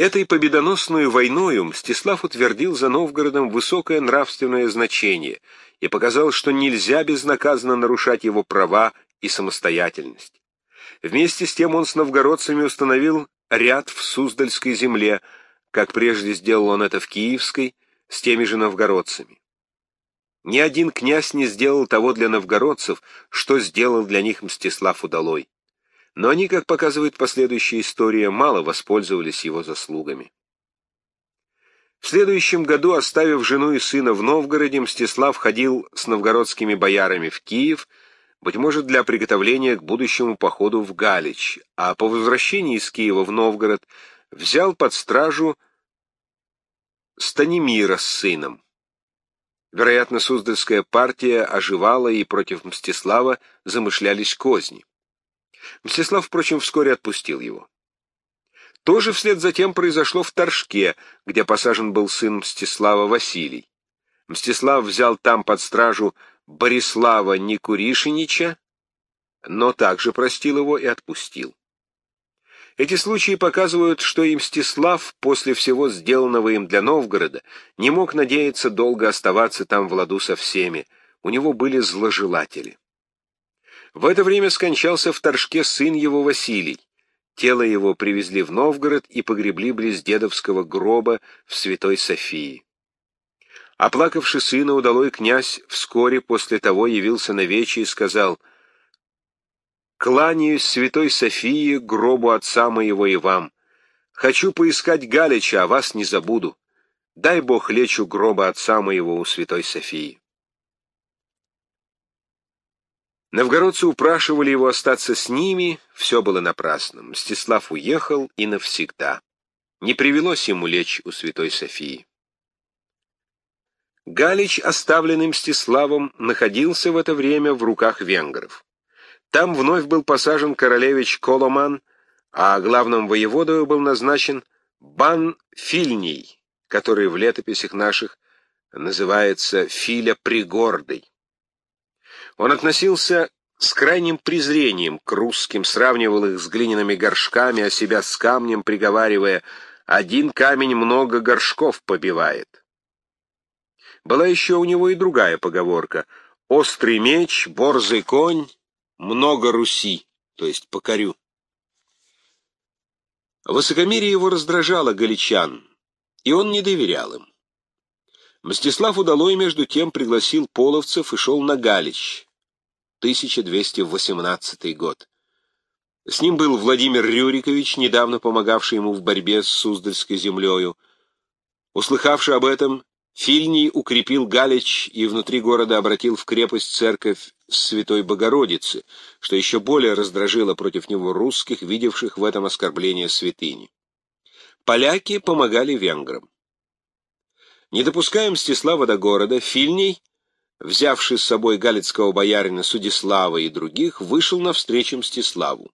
Этой победоносную войною Мстислав утвердил за Новгородом высокое нравственное значение и показал, что нельзя безнаказанно нарушать его права и самостоятельность. Вместе с тем он с новгородцами установил ряд в Суздальской земле, как прежде сделал он это в Киевской, с теми же новгородцами. Ни один князь не сделал того для новгородцев, что сделал для них Мстислав Удалой но они, как показывает последующая история, мало воспользовались его заслугами. В следующем году, оставив жену и сына в Новгороде, Мстислав ходил с новгородскими боярами в Киев, быть может, для приготовления к будущему походу в Галич, а по возвращении из Киева в Новгород взял под стражу Станимира с сыном. Вероятно, Суздальская партия оживала, и против Мстислава замышлялись козни. Мстислав, впрочем, вскоре отпустил его. То же вслед за тем произошло в Торжке, где посажен был сын Мстислава Василий. Мстислав взял там под стражу Борислава Никуришинича, но также простил его и отпустил. Эти случаи показывают, что и Мстислав, после всего сделанного им для Новгорода, не мог надеяться долго оставаться там в ладу со всеми, у него были зложелатели. В это время скончался в Торжке сын его Василий. Тело его привезли в Новгород и погребли близ дедовского гроба в Святой Софии. Оплакавший сына удалой князь вскоре после того явился на вече и сказал «Кланяюсь Святой Софии, гробу отца моего и вам. Хочу поискать Галича, а вас не забуду. Дай Бог лечу гроба отца моего у Святой Софии». Новгородцы упрашивали его остаться с ними, все было напрасно. Мстислав уехал и навсегда. Не привелось ему лечь у Святой Софии. Галич, оставленный Мстиславом, находился в это время в руках венгров. Там вновь был посажен королевич Коломан, а главным воеводою был назначен Бан Фильний, который в летописях наших называется Филя Пригордый. Он относился с крайним презрением к русским, сравнивал их с глиняными горшками, а себя с камнем, приговаривая «один камень много горшков побивает». Была еще у него и другая поговорка «острый меч, борзый конь, много Руси», то есть покорю. Высокомерие его раздражало галичан, и он не доверял им. Мстислав Удалой, между тем, пригласил половцев и шел на Галич. 1218 год. С ним был Владимир Рюрикович, недавно помогавший ему в борьбе с Суздальской землею. Услыхавший об этом, Фильний укрепил Галич и внутри города обратил в крепость церковь Святой Богородицы, что еще более раздражило против него русских, видевших в этом оскорбление святыни. Поляки помогали венграм. Не допуская Мстислава до города, Фильний взявший с собой галицкого боярина Судислава и других, вышел навстречу Мстиславу.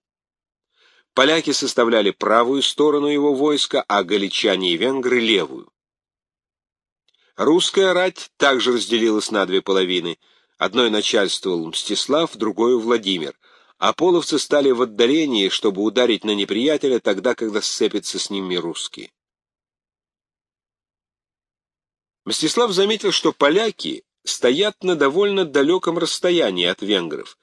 Поляки составляли правую сторону его войска, а галичане и венгры — левую. Русская рать также разделилась на две половины. Одной начальствовал Мстислав, другой — Владимир, а половцы стали в отдалении, чтобы ударить на неприятеля тогда, когда сцепятся с ними русские. Мстислав заметил, что поляки стоят на довольно далеком расстоянии от венгров.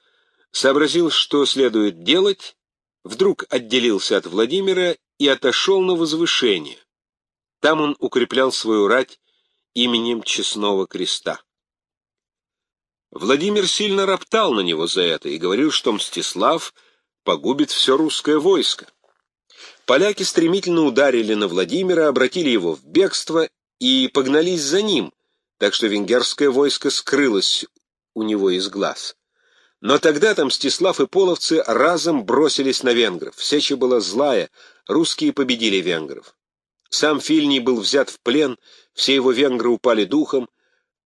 Сообразил, что следует делать, вдруг отделился от Владимира и отошел на возвышение. Там он укреплял свою рать именем Честного Креста. Владимир сильно роптал на него за это и говорил, что Мстислав погубит все русское войско. Поляки стремительно ударили на Владимира, обратили его в бегство и погнались за ним — так что венгерское войско скрылось у него из глаз. Но тогда там Мстислав и половцы разом бросились на венгров. Сеча была злая, русские победили венгров. Сам Фильний был взят в плен, все его венгры упали духом.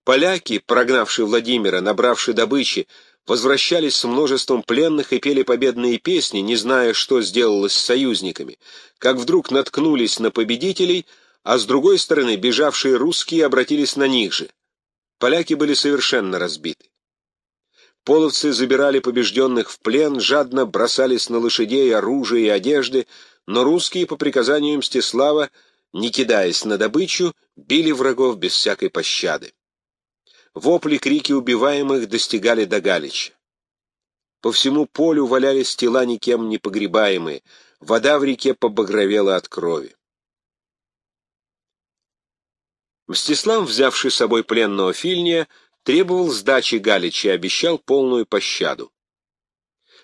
Поляки, прогнавшие Владимира, набравшие добычи, возвращались с множеством пленных и пели победные песни, не зная, что сделалось с союзниками, как вдруг наткнулись на победителей — а с другой стороны бежавшие русские обратились на них же. Поляки были совершенно разбиты. Половцы забирали побежденных в плен, жадно бросались на лошадей, оружие и одежды, но русские, по приказанию Мстислава, не кидаясь на добычу, били врагов без всякой пощады. Вопли, крики убиваемых достигали до Галича. По всему полю валялись тела никем не погребаемые, вода в реке побагровела от крови. Мстислав, взявший с собой пленного Фильния, требовал сдачи Галича и обещал полную пощаду.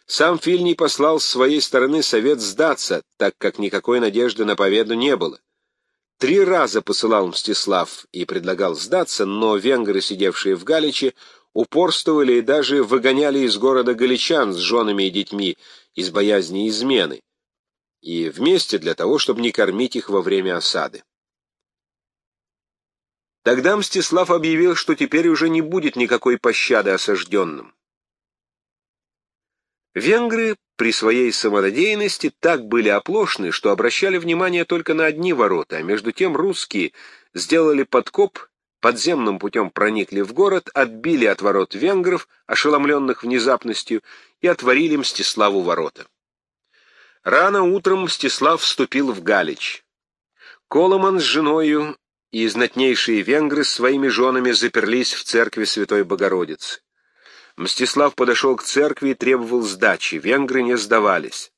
Сам Фильний послал с своей стороны совет сдаться, так как никакой надежды на победу не было. Три раза посылал Мстислав и предлагал сдаться, но венгры, сидевшие в Галиче, упорствовали и даже выгоняли из города галичан с женами и детьми из боязни измены, и вместе для того, чтобы не кормить их во время осады. Тогда Мстислав объявил, что теперь уже не будет никакой пощады осажденным. Венгры при своей самонадеянности так были оплошны, что обращали внимание только на одни ворота, а между тем русские сделали подкоп, подземным путем проникли в город, отбили от ворот венгров, ошеломленных внезапностью, и отворили Мстиславу ворота. Рано утром Мстислав вступил в Галич. Коломан с женою и знатнейшие венгры с своими женами заперлись в церкви Святой Богородицы. Мстислав подошел к церкви и требовал сдачи, венгры не сдавались.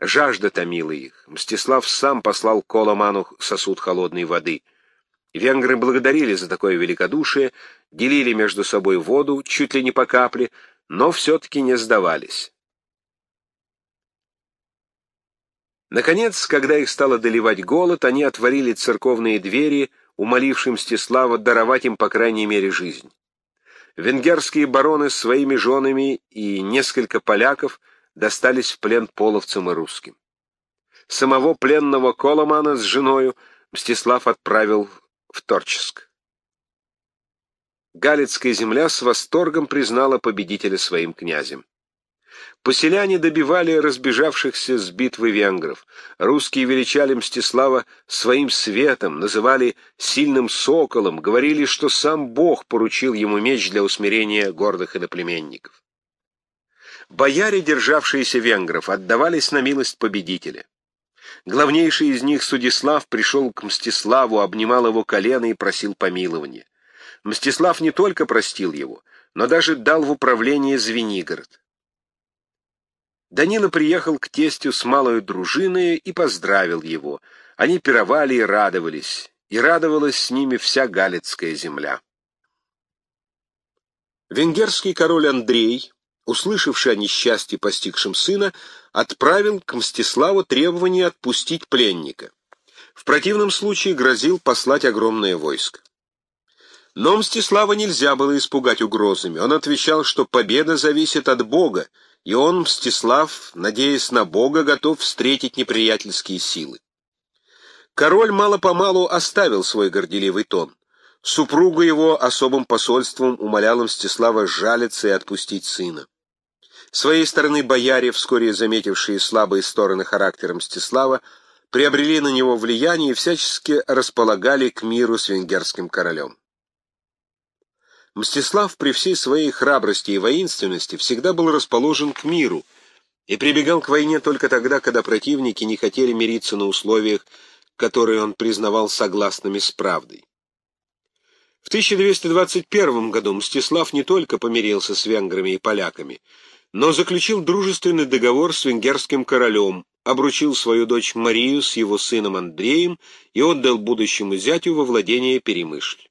Жажда томила их. Мстислав сам послал Коломану сосуд холодной воды. Венгры благодарили за такое великодушие, делили между собой воду, чуть ли не по капле, но все-таки не сдавались. Наконец, когда их стало доливать голод, они отворили церковные двери, умолившим Мстислава даровать им, по крайней мере, жизнь. Венгерские бароны с своими женами и несколько поляков достались в плен половцам и русским. Самого пленного Коломана с женою Мстислав отправил в Торческ. Галицкая земля с восторгом признала победителя своим князем. Поселяне добивали разбежавшихся с битвы венгров. Русские величали Мстислава своим светом, называли сильным соколом, говорили, что сам Бог поручил ему меч для усмирения гордых иноплеменников. Бояре, державшиеся венгров, отдавались на милость победителя. Главнейший из них, Судислав, пришел к Мстиславу, обнимал его колено и просил помилования. Мстислав не только простил его, но даже дал в управление Звенигород. Данила приехал к тестю с малой дружиной и поздравил его. Они пировали и радовались, и радовалась с ними вся Галицкая земля. Венгерский король Андрей, услышавший о несчастье, постигшем сына, отправил к Мстиславу требование отпустить пленника. В противном случае грозил послать огромное войско. Но Мстислава нельзя было испугать угрозами. Он отвечал, что победа зависит от Бога, и он, Мстислав, надеясь на Бога, готов встретить неприятельские силы. Король мало-помалу оставил свой горделивый тон. Супруга его особым посольством умоляла Мстислава жалиться и отпустить сына. С своей стороны бояре, вскоре заметившие слабые стороны характера Мстислава, приобрели на него влияние и всячески располагали к миру с венгерским королем. Мстислав при всей своей храбрости и воинственности всегда был расположен к миру и прибегал к войне только тогда, когда противники не хотели мириться на условиях, которые он признавал согласными с правдой. В 1221 году Мстислав не только помирился с венграми и поляками, но заключил дружественный договор с венгерским королем, обручил свою дочь Марию с его сыном Андреем и отдал будущему зятю во владение Перемышль.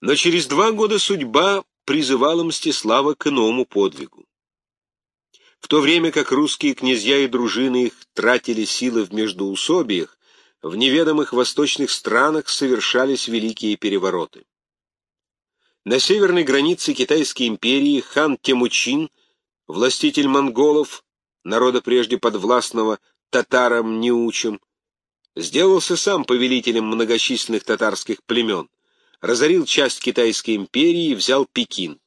Но через два года судьба призывала Мстислава к иному подвигу. В то время как русские князья и дружины их тратили силы в междоусобиях, в неведомых восточных странах совершались великие перевороты. На северной границе Китайской империи хан Темучин, властитель монголов, народа прежде подвластного татарам неучим, сделался сам повелителем многочисленных татарских племен разорил часть Китайской империи и взял Пекин.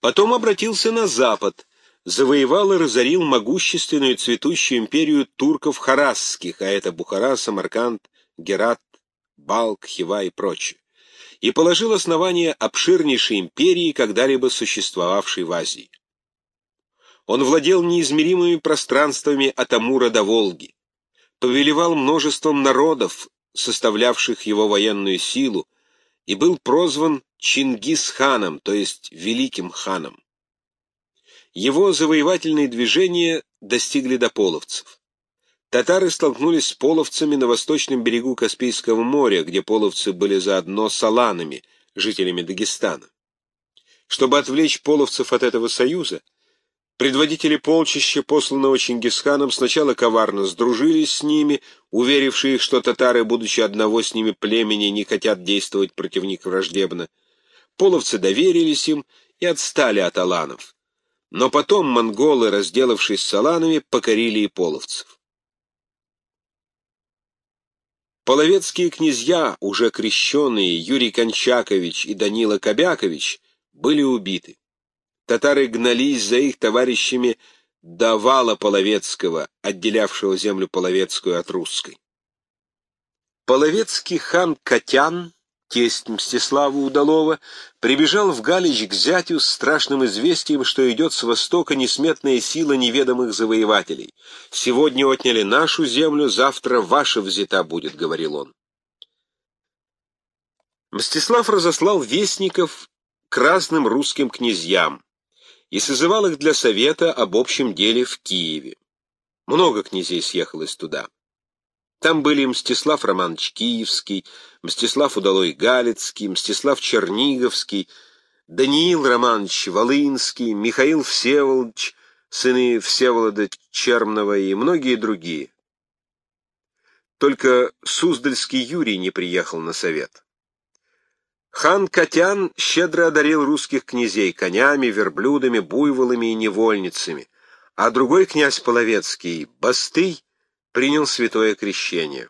Потом обратился на запад, завоевал и разорил могущественную цветущую империю турков харасских, а это Бухара, Самарканд, Герат, Балк, Хива и прочее. и положил основание обширнейшей империи, когда-либо существовавшей в Азии. Он владел неизмеримыми пространствами от Амура до Волги, повелевал множеством народов, составлявших его военную силу, и был прозван Чингис-ханом, то есть Великим ханом. Его завоевательные движения достигли до половцев. Татары столкнулись с половцами на восточном берегу Каспийского моря, где половцы были заодно с аланами, жителями Дагестана. Чтобы отвлечь половцев от этого союза, предводители полчища, посланного Чингисханом, сначала коварно сдружились с ними, уверившие их, что татары, будучи одного с ними племени, не хотят действовать против них враждебно. Половцы доверились им и отстали от аланов. Но потом монголы, разделавшись с аланами, покорили и половцев. Половецкие князья, уже крещенные Юрий Кончакович и Данила Кобякович, были убиты. Татары гнались за их товарищами до вала Половецкого, отделявшего землю Половецкую от русской. Половецкий хан Катян тесть Мстислава Удалова, прибежал в Галич к зятю с страшным известием, что идет с востока несметная сила неведомых завоевателей. «Сегодня отняли нашу землю, завтра ваша взята будет», — говорил он. Мстислав разослал вестников к разным русским князьям и созывал их для совета об общем деле в Киеве. Много князей съехалось туда. Там были Мстислав Романович Киевский, Мстислав Удалой Галицкий, Мстислав Черниговский, Даниил Романович Волынский, Михаил Всеволодович, сыны Всеволода Чермного и многие другие. Только Суздальский Юрий не приехал на совет. Хан Катян щедро одарил русских князей конями, верблюдами, буйволами и невольницами, а другой князь Половецкий, Бастый, принял святое крещение.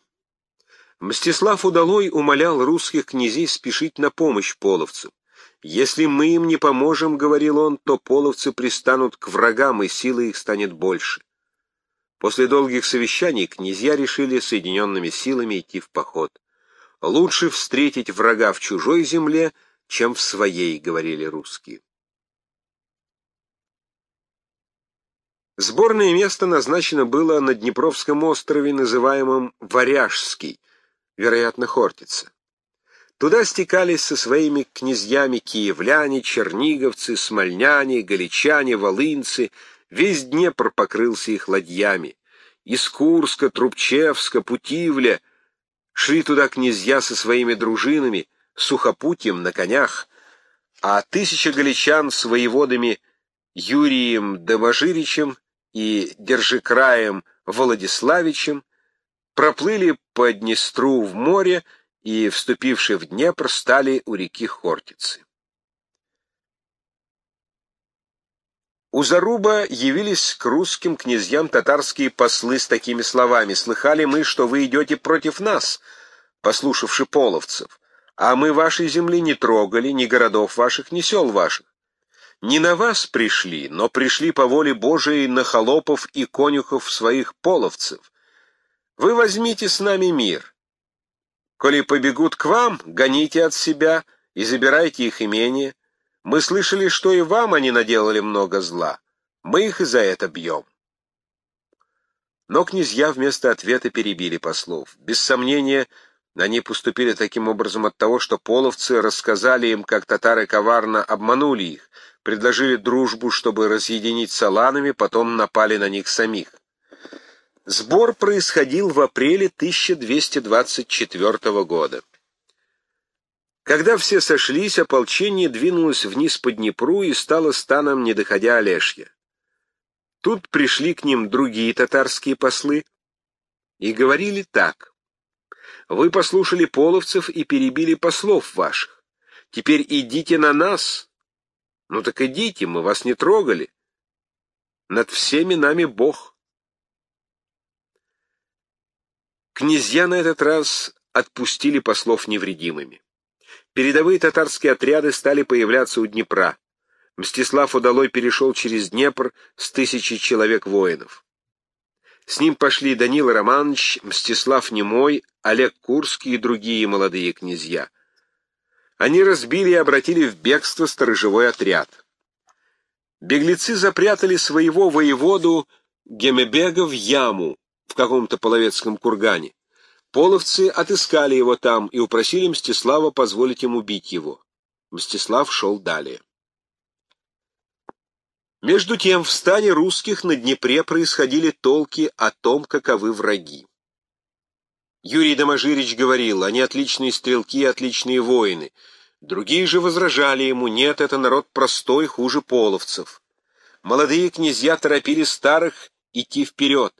Мстислав Удалой умолял русских князей спешить на помощь половцам. «Если мы им не поможем, — говорил он, — то половцы пристанут к врагам, и силы их станет больше». После долгих совещаний князья решили соединенными силами идти в поход. «Лучше встретить врага в чужой земле, чем в своей», — говорили русские. Сборное место назначено было на Днепровском острове, называемом Варяжский, вероятно, Хортица. Туда стекались со своими князьями киевляне, черниговцы, смольняне, галичане, волынцы. Весь Днепр покрылся их ладьями. Из Курска, Трубчевска, Путивля шли туда князья со своими дружинами, сухопутьем на конях, а тысяча галичан с воеводами Юрием Доможиричем и Держикраем Владиславичем проплыли по Днестру в море и, вступивши в Днепр, стали у реки Хортицы. У Заруба явились к русским князьям татарские послы с такими словами «Слыхали мы, что вы идете против нас, послушавши половцев, а мы вашей земли не трогали, ни городов ваших, ни сел ваших. Не на вас пришли, но пришли по воле Божией на холопов и конюхов своих половцев. Вы возьмите с нами мир. Коли побегут к вам, гоните от себя и забирайте их имение. Мы слышали, что и вам они наделали много зла. Мы их и за это бьем. Но князья вместо ответа перебили послов. Без сомнения, они поступили таким образом от того, что половцы рассказали им, как татары коварно обманули их, предложили дружбу, чтобы разъединить саланами, потом напали на них самих. Сбор происходил в апреле 1224 года. Когда все сошлись, ополчение двинулось вниз по Днепру и стало станом, не доходя Олешья. Тут пришли к ним другие татарские послы и говорили так. «Вы послушали половцев и перебили послов ваших. Теперь идите на нас, ну так идите, мы вас не трогали. Над всеми нами Бог. Князья на этот раз отпустили послов невредимыми. Передовые татарские отряды стали появляться у Днепра. Мстислав Удалой перешел через Днепр с тысячи человек воинов. С ним пошли Данил Романович, Мстислав Немой, Олег Курский и другие молодые князья. Они разбили и обратили в бегство сторожевой отряд. Беглецы запрятали своего воеводу Гемебега в яму в каком-то половецком кургане. Половцы отыскали его там и упросили Мстислава позволить им убить его. Мстислав шел далее. Между тем в стане русских на Днепре происходили толки о том, каковы враги. Юрий Доможирич говорил, они отличные стрелки и отличные воины. Другие же возражали ему, нет, это народ простой, хуже половцев. Молодые князья торопили старых идти вперед.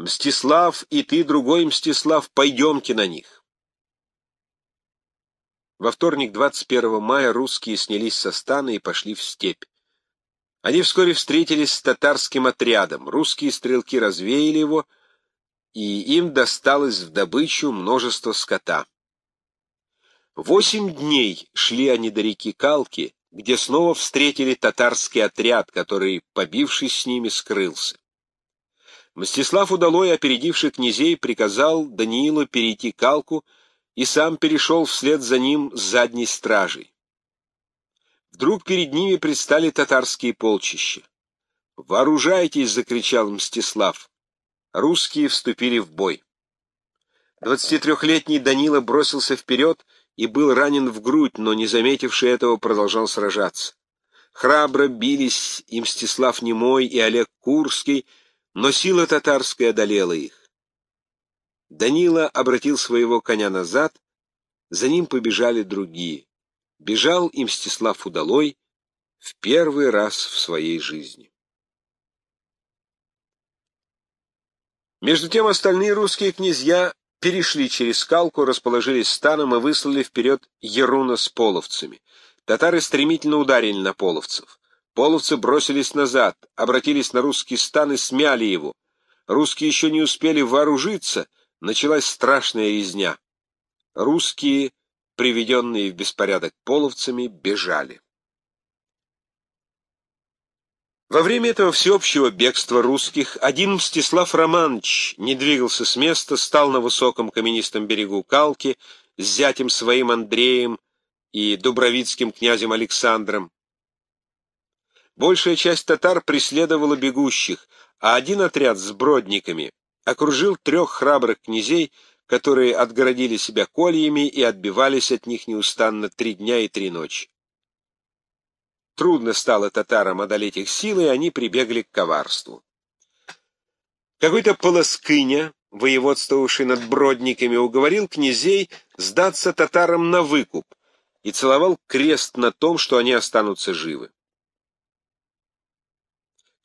Мстислав и ты, другой Мстислав, пойдемте на них. Во вторник, 21 мая, русские снялись со стана и пошли в степь. Они вскоре встретились с татарским отрядом. Русские стрелки развеяли его, и им досталось в добычу множество скота. Восемь дней шли они до реки Калки, где снова встретили татарский отряд, который, побившись с ними, скрылся. Мстислав Удалой, опередивший князей, приказал Даниилу перейти Калку и сам перешел вслед за ним с задней стражей. Вдруг перед ними предстали татарские полчища. «Вооружайтесь!» — закричал Мстислав. Русские вступили в бой. Двадцатитрехлетний Данила бросился вперед и был ранен в грудь, но, не заметивший этого, продолжал сражаться. Храбро бились и Мстислав Немой, и Олег Курский, но сила татарская одолела их. Данила обратил своего коня назад, за ним побежали другие. Бежал им Мстислав Удалой в первый раз в своей жизни. Между тем остальные русские князья перешли через скалку, расположились станом и выслали вперед Еруна с половцами. Татары стремительно ударили на половцев. Половцы бросились назад, обратились на русский стан и смяли его. Русские еще не успели вооружиться, началась страшная резня. Русские, приведенные в беспорядок половцами, бежали. Во время этого всеобщего бегства русских один Мстислав Романович не двигался с места, стал на высоком каменистом берегу Калки с зятем своим Андреем и дубровицким князем Александром. Большая часть татар преследовала бегущих, а один отряд с бродниками окружил трех храбрых князей, которые отгородили себя кольями и отбивались от них неустанно три дня и три ночи. Трудно стало татарам одолеть их силы, и они прибегли к коварству. Какой-то полоскыня, воеводствовавший над бродниками, уговорил князей сдаться татарам на выкуп и целовал крест на том, что они останутся живы.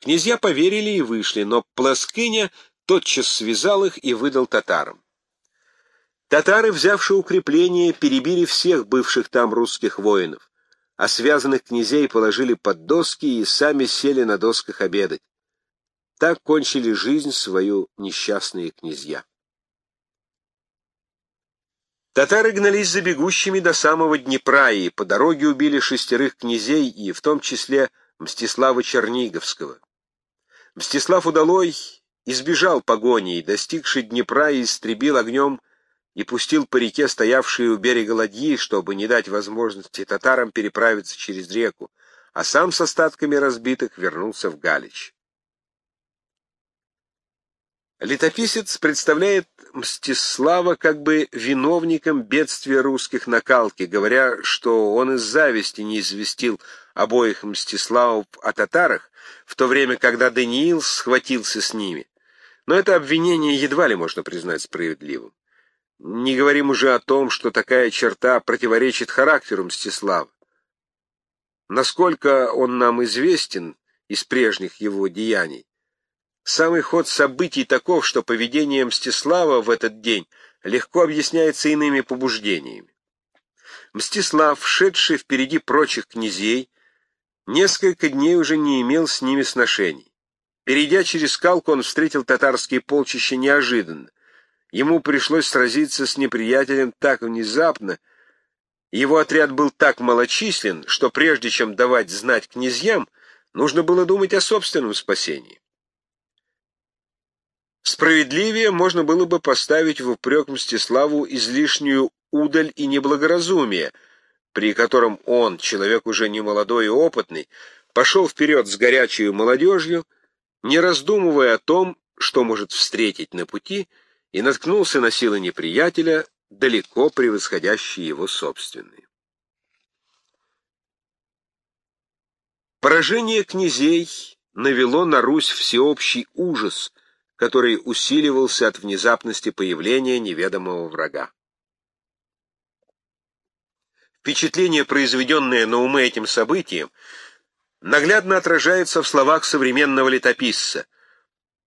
Князья поверили и вышли, но Плоскыня тотчас связал их и выдал татарам. Татары, взявшие укрепление, перебили всех бывших там русских воинов а связанных князей положили под доски и сами сели на досках обедать. Так кончили жизнь свою несчастные князья. Татары гнались за бегущими до самого Днепра и по дороге убили шестерых князей и в том числе Мстислава Черниговского. Мстислав Удалой избежал погони достигший Днепра, истребил огнем и пустил по реке стоявшие у берега ладьи, чтобы не дать возможности татарам переправиться через реку, а сам с остатками разбитых вернулся в Галич. Летописец представляет Мстислава как бы виновником бедствия русских на Калке, говоря, что он из зависти не известил обоих Мстиславов о татарах, в то время, когда Даниил схватился с ними. Но это обвинение едва ли можно признать справедливым. Не говорим уже о том, что такая черта противоречит характеру Мстислава. Насколько он нам известен из прежних его деяний, самый ход событий таков, что поведение Мстислава в этот день легко объясняется иными побуждениями. Мстислав, шедший впереди прочих князей, несколько дней уже не имел с ними сношений. Перейдя через скалку, он встретил татарские полчища неожиданно. Ему пришлось сразиться с неприятелем так внезапно, его отряд был так малочислен, что прежде чем давать знать князьям, нужно было думать о собственном спасении. Справедливее можно было бы поставить в упрек Мстиславу излишнюю удаль и неблагоразумие, при котором он, человек уже не молодой и опытный, пошел вперед с горячей молодежью, не раздумывая о том, что может встретить на пути, и наткнулся на силы неприятеля, далеко превосходящие его собственные. Поражение князей навело на Русь всеобщий ужас, который усиливался от внезапности появления неведомого врага. Впечатление, произведенное на умы этим событием, наглядно отражается в словах современного летописца.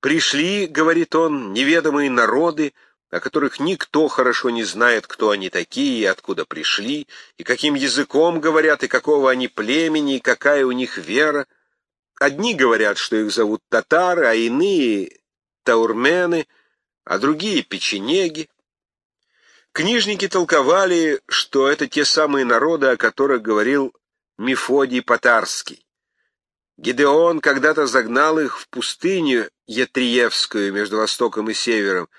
«Пришли, — говорит он, — неведомые народы, о которых никто хорошо не знает, кто они такие и откуда пришли, и каким языком говорят, и какого они племени, и какая у них вера. Одни говорят, что их зовут татары, а иные — таурмены, а другие — печенеги. Книжники толковали, что это те самые народы, о которых говорил Мефодий Потарский. Гидеон когда-то загнал их в пустыню Ятриевскую между Востоком и Севером,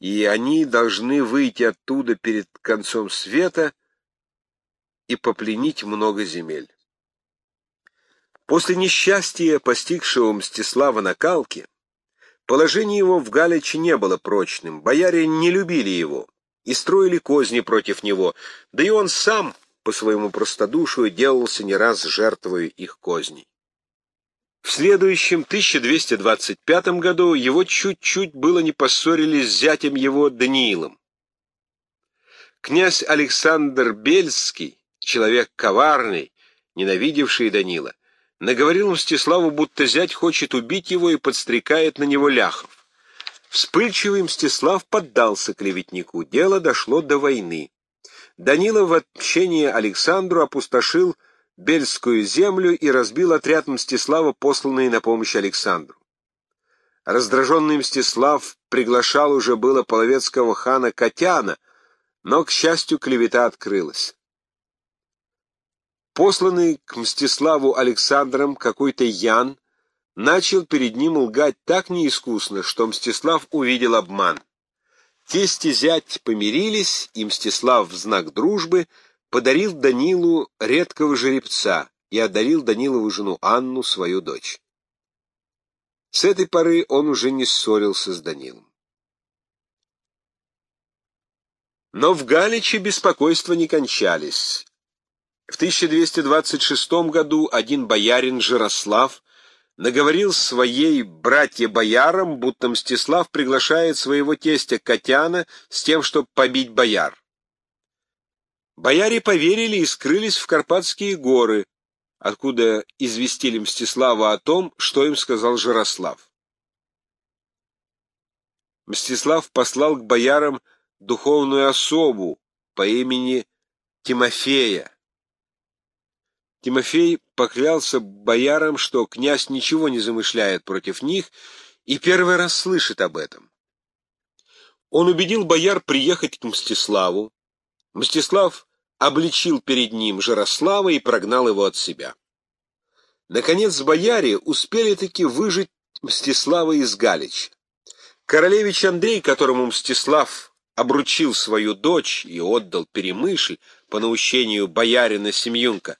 и они должны выйти оттуда перед концом света и попленить много земель. После несчастья, постигшего Мстислава на Калке, положение его в Галиче не было прочным, бояре не любили его и строили козни против него, да и он сам по своему простодушию делался не раз жертвою их козней. В следующем, 1225 году, его чуть-чуть было не поссорились с зятем его Даниилом. Князь Александр Бельский, человек коварный, ненавидевший Данила, наговорил Мстиславу, будто зять хочет убить его и подстрекает на него ляхов. Вспыльчивый Мстислав поддался клеветнику, дело дошло до войны. Данила в отмщение Александру опустошил Бельскую землю и разбил отряд Мстислава, посланный на помощь Александру. Раздраженный Мстислав приглашал уже было половецкого хана Катяна, но, к счастью, клевета открылась. Посланный к Мстиславу Александром какой-то Ян начал перед ним лгать так неискусно, что Мстислав увидел обман. Тесть и зять помирились, и Мстислав в знак дружбы — подарил Данилу редкого жеребца и одарил Данилову жену Анну, свою дочь. С этой поры он уже не ссорился с Данилом. Но в Галиче беспокойства не кончались. В 1226 году один боярин Жирослав наговорил своей братье-боярам, будто Мстислав приглашает своего тестя Катяна с тем, чтобы побить бояр. Бояре поверили и скрылись в Карпатские горы, откуда известили Мстислава о том, что им сказал Жирослав. Мстислав послал к боярам духовную особу по имени Тимофея. Тимофей поклялся боярам, что князь ничего не замышляет против них, и первый раз слышит об этом. Он убедил бояр приехать к Мстиславу. Мстислав обличил перед ним Жарослава и прогнал его от себя. Наконец, бояре успели-таки выжить Мстислава из Галич. Королевич Андрей, которому Мстислав обручил свою дочь и отдал Перемышль по наущению боярина Семьюнка,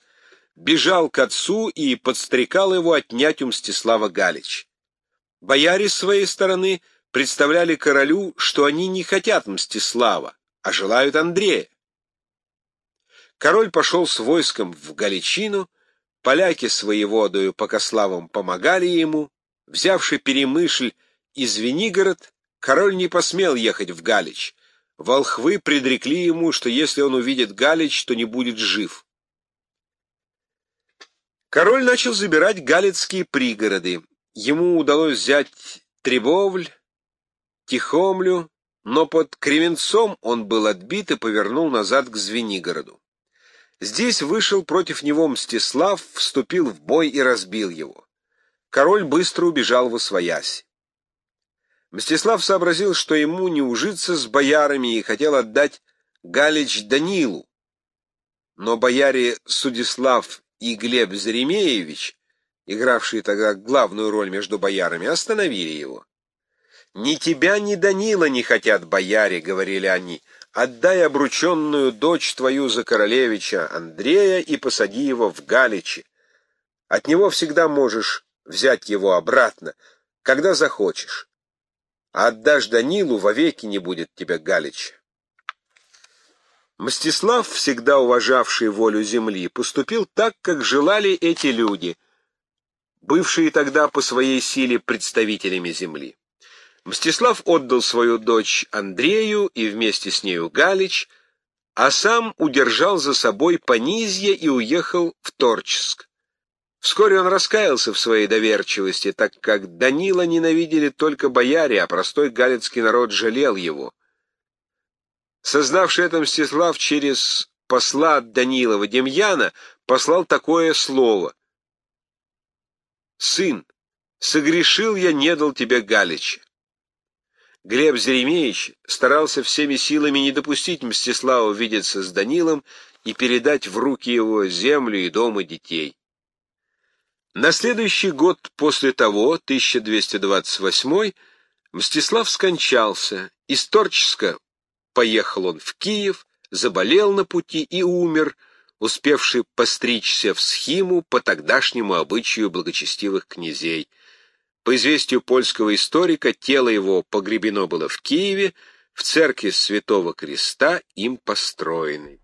бежал к отцу и подстрекал его отнять у Мстислава Галич. Бояре с своей стороны представляли королю, что они не хотят Мстислава, а желают Андрея. Король пошел с войском в Галичину, поляки с воеводою Покославом помогали ему, взявши Перемышль и Звенигород, король не посмел ехать в Галич. Волхвы предрекли ему, что если он увидит Галич, то не будет жив. Король начал забирать галицкие пригороды. Ему удалось взять Требовль, Тихомлю, но под Кременцом он был отбит и повернул назад к Звенигороду. Здесь вышел против него Мстислав, вступил в бой и разбил его. Король быстро убежал в Освоясь. Мстислав сообразил, что ему не ужиться с боярами и хотел отдать Галич Данилу. Но бояре Судислав и Глеб Заремеевич, игравшие тогда главную роль между боярами, остановили его. «Ни тебя, ни Данила не хотят бояре», — говорили они. «Отдай обрученную дочь твою за королевича Андрея и посади его в Галичи. От него всегда можешь взять его обратно, когда захочешь. А отдашь Данилу, вовеки не будет тебя Галича». Мстислав, всегда уважавший волю земли, поступил так, как желали эти люди, бывшие тогда по своей силе представителями земли. Мстислав отдал свою дочь Андрею и вместе с нею Галич, а сам удержал за собой Понизье и уехал в Торчск. Вскоре он раскаялся в своей доверчивости, так как Данила ненавидели только бояре, а простой галицкий народ жалел его. Сознавший это Мстислав через посла Данилова Демьяна послал такое слово. «Сын, согрешил я, не дал тебе Галича». Глеб Зеремеевич старался всеми силами не допустить Мстислава видеться с Данилом и передать в руки его землю и дом и детей. На следующий год после того, 1228 Мстислав скончался, из Торчска Поехал он в Киев, заболел на пути и умер, успевший постричься в схиму по тогдашнему обычаю благочестивых князей. По известию польского историка, тело его погребено было в Киеве, в церкви Святого Креста им построенной.